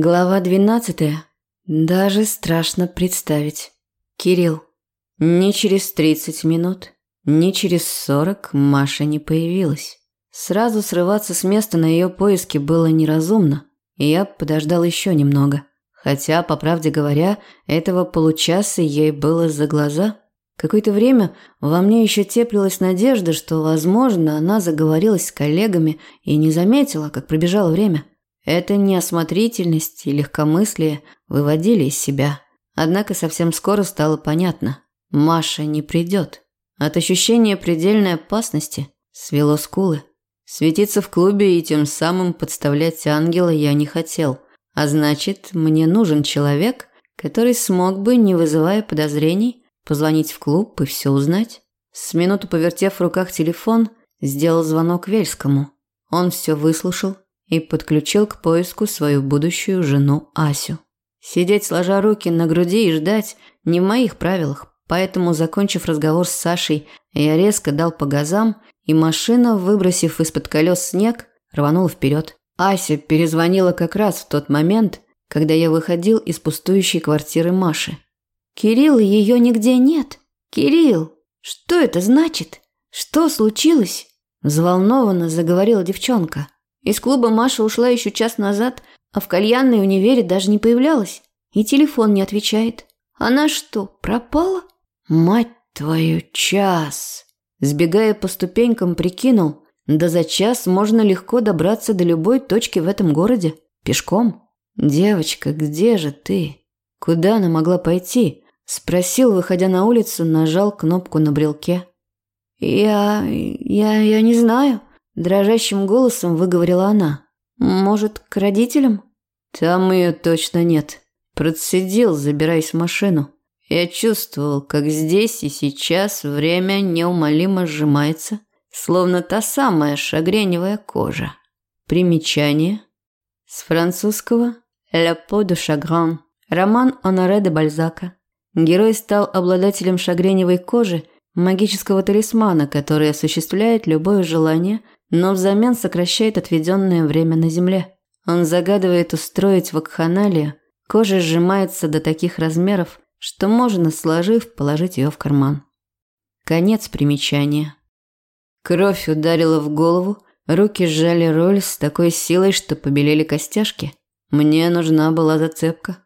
Глава двенадцатая. Даже страшно представить. Кирилл. Ни через тридцать минут, ни через сорок Маша не появилась. Сразу срываться с места на ее поиски было неразумно, и я подождал еще немного. Хотя, по правде говоря, этого получаса ей было за глаза. Какое-то время во мне еще теплилась надежда, что, возможно, она заговорилась с коллегами и не заметила, как пробежало время. Эта неосмотрительность и легкомыслие выводили из себя. Однако совсем скоро стало понятно – Маша не придет. От ощущения предельной опасности свело скулы. Светиться в клубе и тем самым подставлять ангела я не хотел. А значит, мне нужен человек, который смог бы, не вызывая подозрений, позвонить в клуб и все узнать. С минуту повертев в руках телефон, сделал звонок Вельскому. Он все выслушал, и подключил к поиску свою будущую жену Асю. Сидеть сложа руки на груди и ждать не в моих правилах, поэтому, закончив разговор с Сашей, я резко дал по газам, и машина, выбросив из-под колес снег, рванула вперед. Ася перезвонила как раз в тот момент, когда я выходил из пустующей квартиры Маши. «Кирилл, ее нигде нет. Кирилл, что это значит? Что случилось?» Взволнованно заговорила девчонка. Из клуба Маша ушла еще час назад, а в кальянной универе даже не появлялась. И телефон не отвечает. Она что, пропала? Мать твою, час! Сбегая по ступенькам, прикинул, да за час можно легко добраться до любой точки в этом городе. Пешком. «Девочка, где же ты? Куда она могла пойти?» Спросил, выходя на улицу, нажал кнопку на брелке. «Я... я... я не знаю», Дрожащим голосом выговорила она. «Может, к родителям?» «Там ее точно нет. Процедил, забираясь в машину. Я чувствовал, как здесь и сейчас время неумолимо сжимается, словно та самая шагреневая кожа. Примечание. С французского «La peau de chagrin» роман Оноре де Бальзака. Герой стал обладателем шагреневой кожи, магического талисмана, который осуществляет любое желание – но взамен сокращает отведенное время на земле. Он загадывает устроить вакханалию, кожа сжимается до таких размеров, что можно, сложив, положить ее в карман. Конец примечания. Кровь ударила в голову, руки сжали роль с такой силой, что побелели костяшки. Мне нужна была зацепка.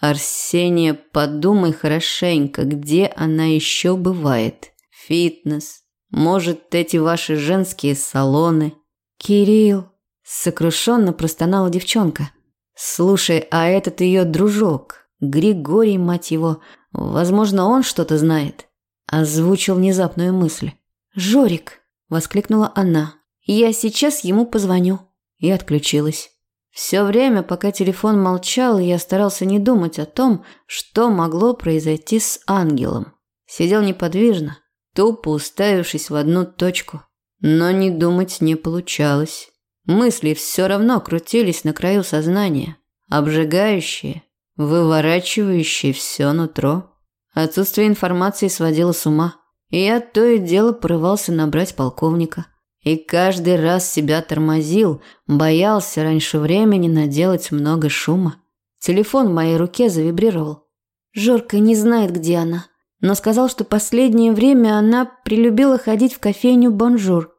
Арсения, подумай хорошенько, где она еще бывает. Фитнес, может, эти ваши женские салоны? Кирилл, сокрушенно простонала девчонка. Слушай, а этот ее дружок, Григорий, мать его, возможно, он что-то знает. Озвучил внезапную мысль. Жорик, воскликнула она. Я сейчас ему позвоню. И отключилась. Все время, пока телефон молчал, я старался не думать о том, что могло произойти с ангелом. Сидел неподвижно, тупо уставившись в одну точку. Но не думать не получалось. Мысли все равно крутились на краю сознания, обжигающие, выворачивающие все нутро. Отсутствие информации сводило с ума, и я то и дело порывался набрать полковника. И каждый раз себя тормозил, боялся раньше времени наделать много шума. Телефон в моей руке завибрировал. Жорка не знает, где она но сказал, что последнее время она полюбила ходить в кофейню «Бонжур»,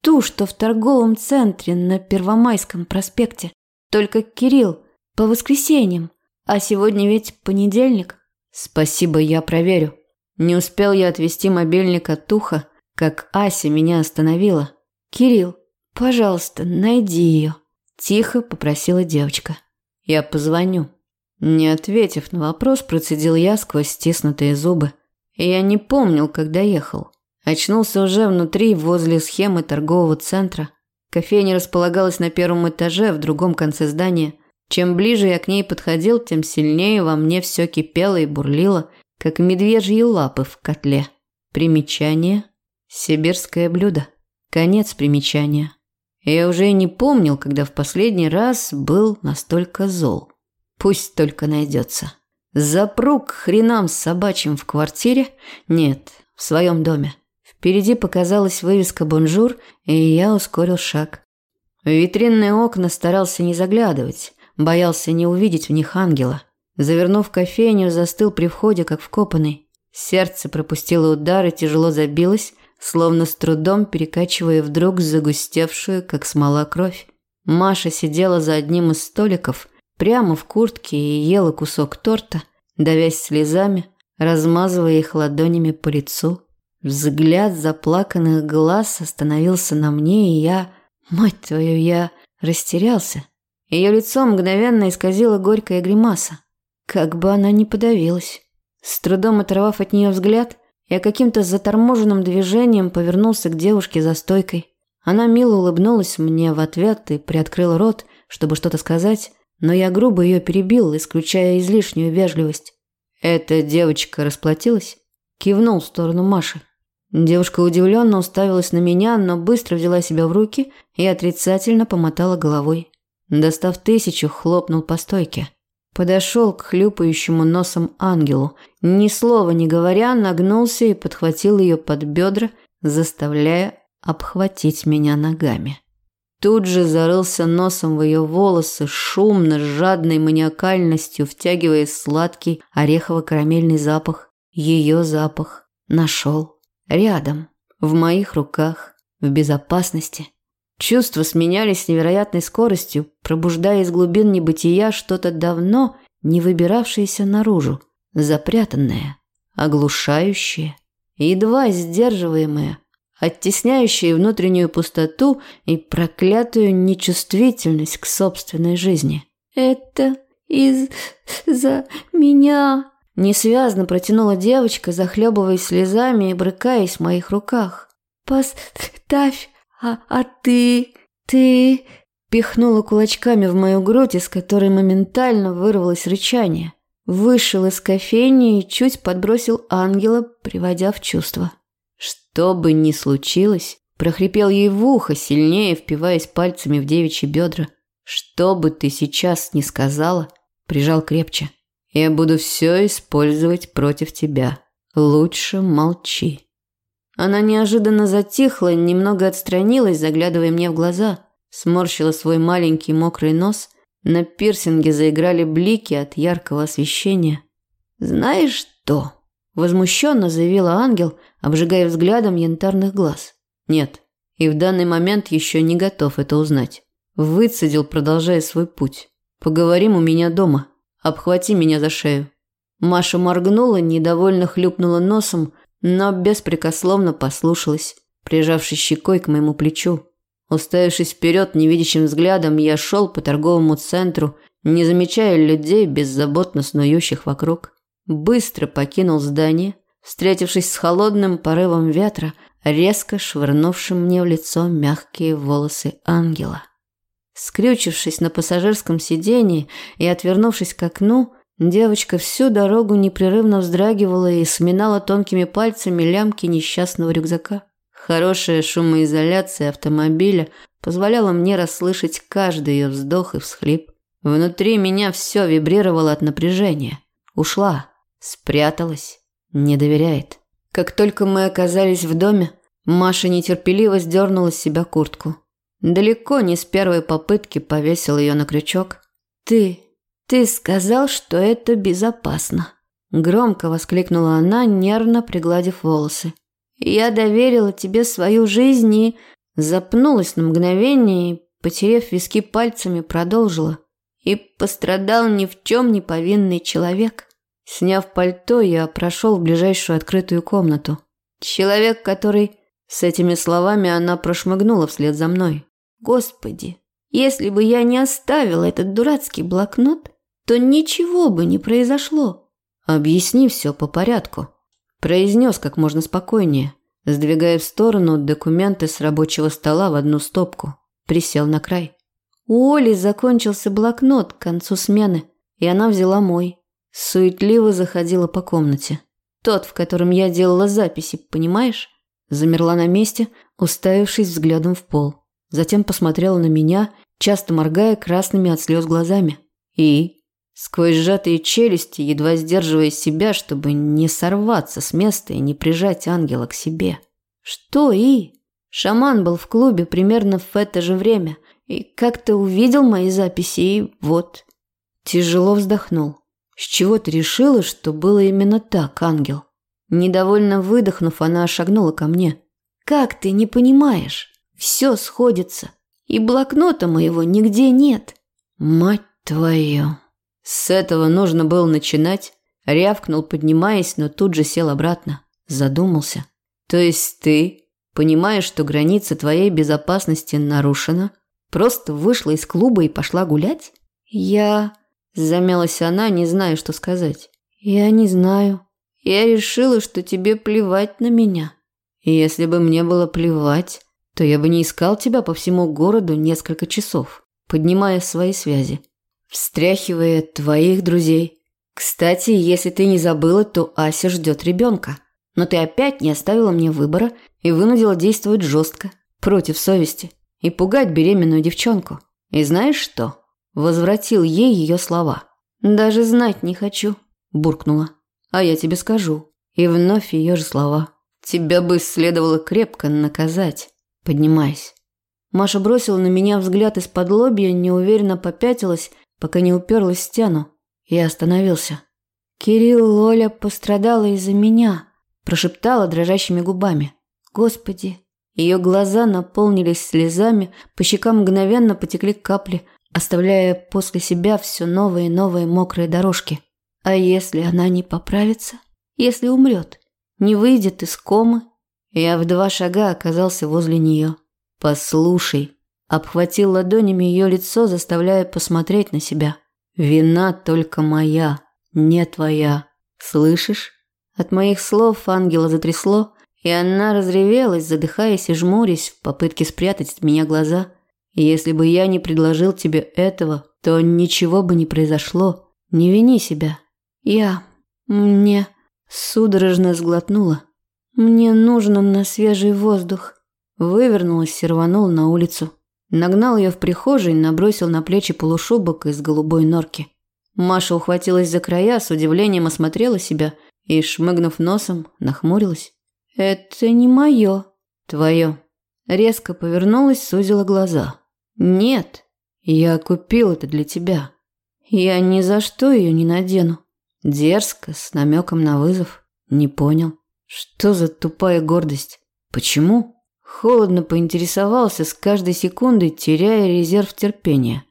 ту, что в торговом центре на Первомайском проспекте. Только Кирилл, по воскресеньям, а сегодня ведь понедельник. Спасибо, я проверю. Не успел я отвести мобильник от уха, как Ася меня остановила. «Кирилл, пожалуйста, найди ее», – тихо попросила девочка. «Я позвоню». Не ответив на вопрос, процедил я сквозь стиснутые зубы. Я не помнил, когда ехал. Очнулся уже внутри, возле схемы торгового центра. Кофейня располагалась на первом этаже, в другом конце здания. Чем ближе я к ней подходил, тем сильнее во мне все кипело и бурлило, как медвежьи лапы в котле. Примечание. Сибирское блюдо. Конец примечания. Я уже не помнил, когда в последний раз был настолько зол. Пусть только найдется. Запру к хренам собачьим в квартире? Нет, в своем доме. Впереди показалась вывеска «Бонжур», и я ускорил шаг. В витринные окна старался не заглядывать, Боялся не увидеть в них ангела. Завернув в кофейню, застыл при входе, как вкопанный. Сердце пропустило удар и тяжело забилось, словно с трудом перекачивая вдруг загустевшую, как смола, кровь. Маша сидела за одним из столиков, прямо в куртке и ела кусок торта, давясь слезами, размазывая их ладонями по лицу. Взгляд заплаканных глаз остановился на мне, и я, мать твою, я растерялся. Ее лицо мгновенно исказило горькая гримаса. Как бы она ни подавилась. С трудом оторвав от нее взгляд, я каким-то заторможенным движением повернулся к девушке за стойкой. Она мило улыбнулась мне в ответ и приоткрыла рот, чтобы что-то сказать, но я грубо ее перебил, исключая излишнюю вежливость. Эта девочка расплатилась? Кивнул в сторону Маши. Девушка удивленно уставилась на меня, но быстро взяла себя в руки и отрицательно помотала головой. Достав тысячу, хлопнул по стойке. Подошел к хлюпающему носом ангелу. Ни слова не говоря, нагнулся и подхватил ее под бедра, заставляя обхватить меня ногами. Тут же зарылся носом в ее волосы, шумно, с жадной маниакальностью, втягивая сладкий орехово-карамельный запах. Ее запах. Нашел. Рядом. В моих руках. В безопасности. Чувства сменялись с невероятной скоростью, пробуждая из глубин небытия что-то давно не выбиравшееся наружу, запрятанное, оглушающее, едва сдерживаемое, оттесняющее внутреннюю пустоту и проклятую нечувствительность к собственной жизни. «Это из-за меня...» Несвязно протянула девочка, захлебываясь слезами и брыкаясь в моих руках. «Поставь «А, а ты... ты...» Пихнула кулачками в мою грудь, из которой моментально вырвалось рычание. Вышел из кофейни и чуть подбросил ангела, приводя в чувство. Что бы ни случилось, прохрипел ей в ухо, сильнее впиваясь пальцами в девичьи бедра. Что бы ты сейчас ни сказала, прижал крепче. Я буду все использовать против тебя. Лучше молчи. Она неожиданно затихла, немного отстранилась, заглядывая мне в глаза. Сморщила свой маленький мокрый нос. На пирсинге заиграли блики от яркого освещения. «Знаешь что?» – возмущенно заявила ангел, обжигая взглядом янтарных глаз. «Нет, и в данный момент еще не готов это узнать». Выцедил, продолжая свой путь. «Поговорим у меня дома. Обхвати меня за шею». Маша моргнула, недовольно хлюпнула носом, но беспрекословно послушалась, прижавшись щекой к моему плечу. Уставившись вперед невидящим взглядом, я шел по торговому центру, не замечая людей, беззаботно снующих вокруг. Быстро покинул здание, встретившись с холодным порывом ветра, резко швырнувшим мне в лицо мягкие волосы ангела. Скрючившись на пассажирском сиденье и отвернувшись к окну, Девочка всю дорогу непрерывно вздрагивала и сминала тонкими пальцами лямки несчастного рюкзака. Хорошая шумоизоляция автомобиля позволяла мне расслышать каждый ее вздох и всхлип. Внутри меня все вибрировало от напряжения. Ушла, спряталась, не доверяет. Как только мы оказались в доме, Маша нетерпеливо сдернула с себя куртку. Далеко не с первой попытки повесила ее на крючок. «Ты «Ты сказал, что это безопасно», – громко воскликнула она, нервно пригладив волосы. «Я доверила тебе свою жизнь и...» Запнулась на мгновение и, потерев виски пальцами, продолжила. «И пострадал ни в чем не повинный человек». Сняв пальто, я прошел в ближайшую открытую комнату. Человек, который... С этими словами она прошмыгнула вслед за мной. «Господи, если бы я не оставила этот дурацкий блокнот, то ничего бы не произошло. Объясни все по порядку. Произнес как можно спокойнее, сдвигая в сторону документы с рабочего стола в одну стопку. Присел на край. У Оли закончился блокнот к концу смены, и она взяла мой. Суетливо заходила по комнате. Тот, в котором я делала записи, понимаешь? Замерла на месте, уставившись взглядом в пол. Затем посмотрела на меня, часто моргая красными от слез глазами. И Сквозь сжатые челюсти, едва сдерживая себя, чтобы не сорваться с места и не прижать ангела к себе. Что и? Шаман был в клубе примерно в это же время и как-то увидел мои записи и вот, Тяжело вздохнул. С чего ты решила, что было именно так, ангел? Недовольно выдохнув, она шагнула ко мне. Как ты не понимаешь? Все сходится. И блокнота моего нигде нет. Мать твою. С этого нужно было начинать. Рявкнул, поднимаясь, но тут же сел обратно. Задумался. То есть ты, понимаешь, что граница твоей безопасности нарушена, просто вышла из клуба и пошла гулять? Я... Замялась она, не зная, что сказать. Я не знаю. Я решила, что тебе плевать на меня. И если бы мне было плевать, то я бы не искал тебя по всему городу несколько часов, поднимая свои связи, встряхивая твоих друзей. Кстати, если ты не забыла, то Ася ждет ребенка. Но ты опять не оставила мне выбора и вынудила действовать жестко, против совести, и пугать беременную девчонку. И знаешь что? Возвратил ей ее слова. «Даже знать не хочу», – буркнула. «А я тебе скажу». И вновь ее же слова. «Тебя бы следовало крепко наказать», поднимаясь. Маша бросила на меня взгляд из-под лобья, неуверенно попятилась, пока не уперлась в стену, и остановился. «Кирилл Лоля пострадала из-за меня», – прошептала дрожащими губами. «Господи!» Ее глаза наполнились слезами, по щекам мгновенно потекли капли, оставляя после себя все новые и новые мокрые дорожки. А если она не поправится? Если умрет? Не выйдет из комы? Я в два шага оказался возле нее. «Послушай», обхватил ладонями ее лицо, заставляя посмотреть на себя. «Вина только моя, не твоя. Слышишь?» От моих слов ангела затрясло, и она разревелась, задыхаясь и жмурясь в попытке спрятать от меня глаза – если бы я не предложил тебе этого, то ничего бы не произошло. Не вини себя. Я... мне... Судорожно сглотнула. Мне нужно на свежий воздух. Вывернулась и рванула на улицу. Нагнал ее в прихожей, набросил на плечи полушубок из голубой норки. Маша ухватилась за края, с удивлением осмотрела себя и, шмыгнув носом, нахмурилась. «Это не мое». «Твое». Резко повернулась, сузила глаза. «Нет, я купил это для тебя. Я ни за что ее не надену». Дерзко, с намеком на вызов. Не понял. Что за тупая гордость? Почему? Холодно поинтересовался, с каждой секундой теряя резерв терпения.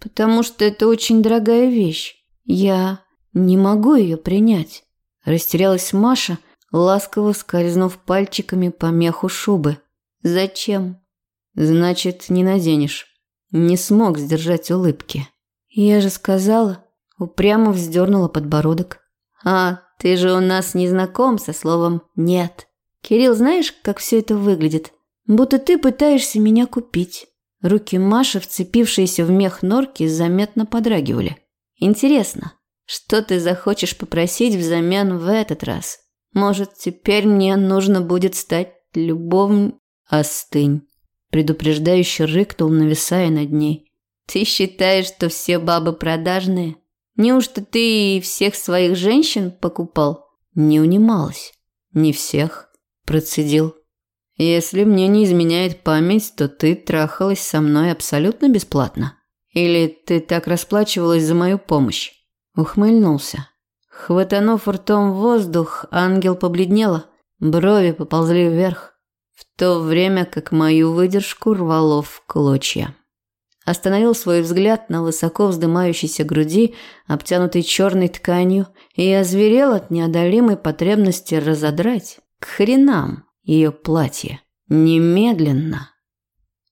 Потому что это очень дорогая вещь. Я не могу ее принять. Растерялась Маша, ласково скользнув пальчиками по меху шубы. Зачем? Значит, не наденешь. Не смог сдержать улыбки. Я же сказала, упрямо вздернула подбородок. А, ты же у нас не знаком со словом «нет». Кирилл, знаешь, как все это выглядит? Будто ты пытаешься меня купить. Руки Маши, вцепившиеся в мех норки, заметно подрагивали. Интересно, что ты захочешь попросить взамен в этот раз? Может, теперь мне нужно будет стать любовным... Остынь предупреждающе рыкнул, нависая над ней. «Ты считаешь, что все бабы продажные? Неужто ты всех своих женщин покупал?» Не унималась. «Не всех», – процедил. «Если мне не изменяет память, то ты трахалась со мной абсолютно бесплатно. Или ты так расплачивалась за мою помощь?» Ухмыльнулся. Хватанув ртом воздух, ангел побледнела, брови поползли вверх в то время как мою выдержку рвало в клочья. Остановил свой взгляд на высоко вздымающейся груди, обтянутой черной тканью, и озверел от неодолимой потребности разодрать к хренам ее платье. Немедленно.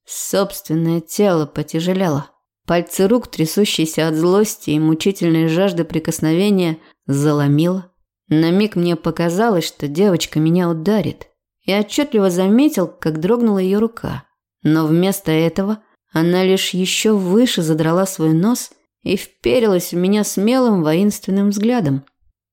Собственное тело потяжелело. Пальцы рук, трясущиеся от злости и мучительной жажды прикосновения, заломило. На миг мне показалось, что девочка меня ударит и отчетливо заметил, как дрогнула ее рука. Но вместо этого она лишь еще выше задрала свой нос и вперилась в меня смелым воинственным взглядом.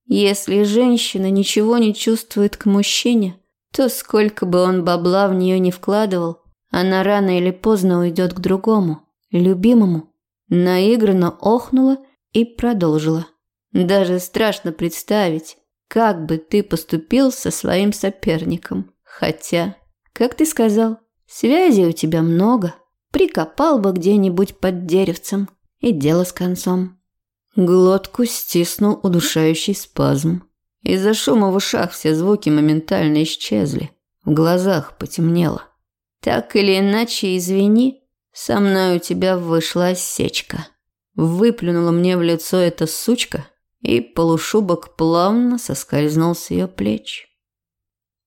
Если женщина ничего не чувствует к мужчине, то сколько бы он бабла в нее не вкладывал, она рано или поздно уйдет к другому, любимому. Наигранно охнула и продолжила. Даже страшно представить, как бы ты поступил со своим соперником. Хотя, как ты сказал, связей у тебя много. Прикопал бы где-нибудь под деревцем, и дело с концом. Глотку стиснул удушающий спазм. Из-за шума в ушах все звуки моментально исчезли. В глазах потемнело. Так или иначе, извини, со мной у тебя вышла осечка. Выплюнула мне в лицо эта сучка, и полушубок плавно соскользнул с ее плеч.